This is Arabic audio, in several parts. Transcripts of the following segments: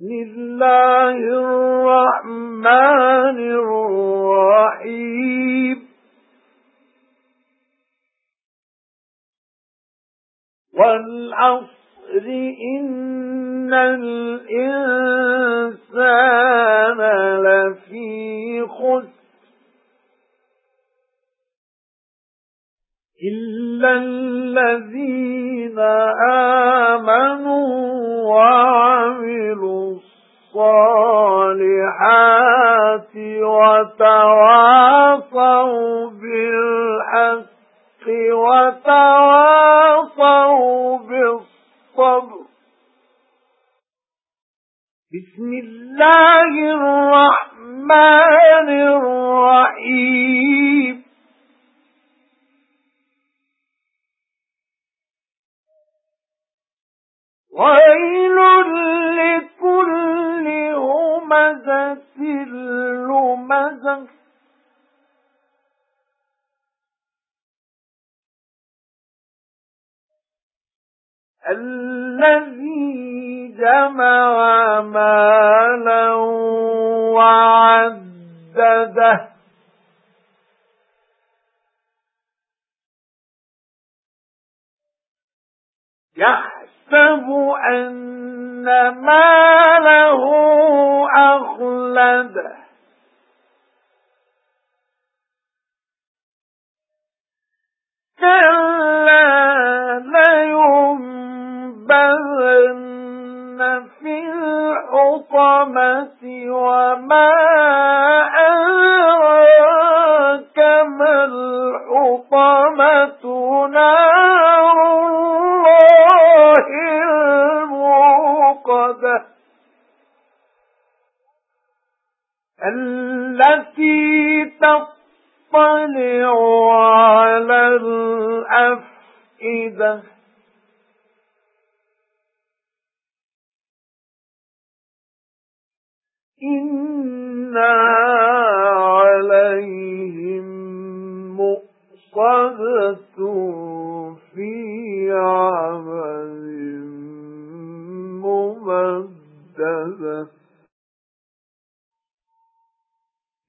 اللَّهِ الرَّحْمَنِ الرَّحِيمِ. وَالْعَصْرِ إِنَّ الْإِنسَانَ لَفِي خُسْرٍ. إِلَّا الَّذِينَ آمَنُوا الصَّالِحَاتِ وَتَوَاصَوْا بِالْحَقِّ وَتَوَاصَوْا بِالصَّبْرِ بِسْمِ اللَّهِ الرَّحْمَنِ الرَّحِيمِ وَيْلٌ هُمَزَةٍ لُمَزَةٍ الَّذِي جَمَعَ مَالًا وَعَدَّدَهُ. يَحْسَبُ أَنَّ مَالَهُ أَخْلَدَهُ كَلَّا لَيُنبَذَنَّ فِي الْحُطَمَةِ وَمَا أَدْرَاكَ مَا الْحُطَمَةُ. نَارُ اللَّهِ الْمُوقَدَةُ. الَّتِي تَطَّلِعُ عَلَى الْأَفْئِدَةِ. إِنَّهَا عَلَيْهِمْ مُؤْصَدَةٌ فِي عَمَدٍ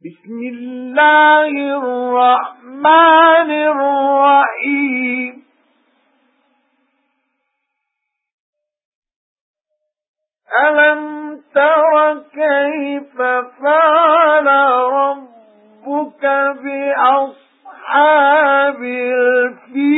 بِسْمِ اللَّهِ الرَّحْمَنِ الرَّحِيمِ. أَلَمْ تَرَ كَيْفَ فَعَلَ رَبُّكَ بِأَصْحَابِ الْفِيلِ؟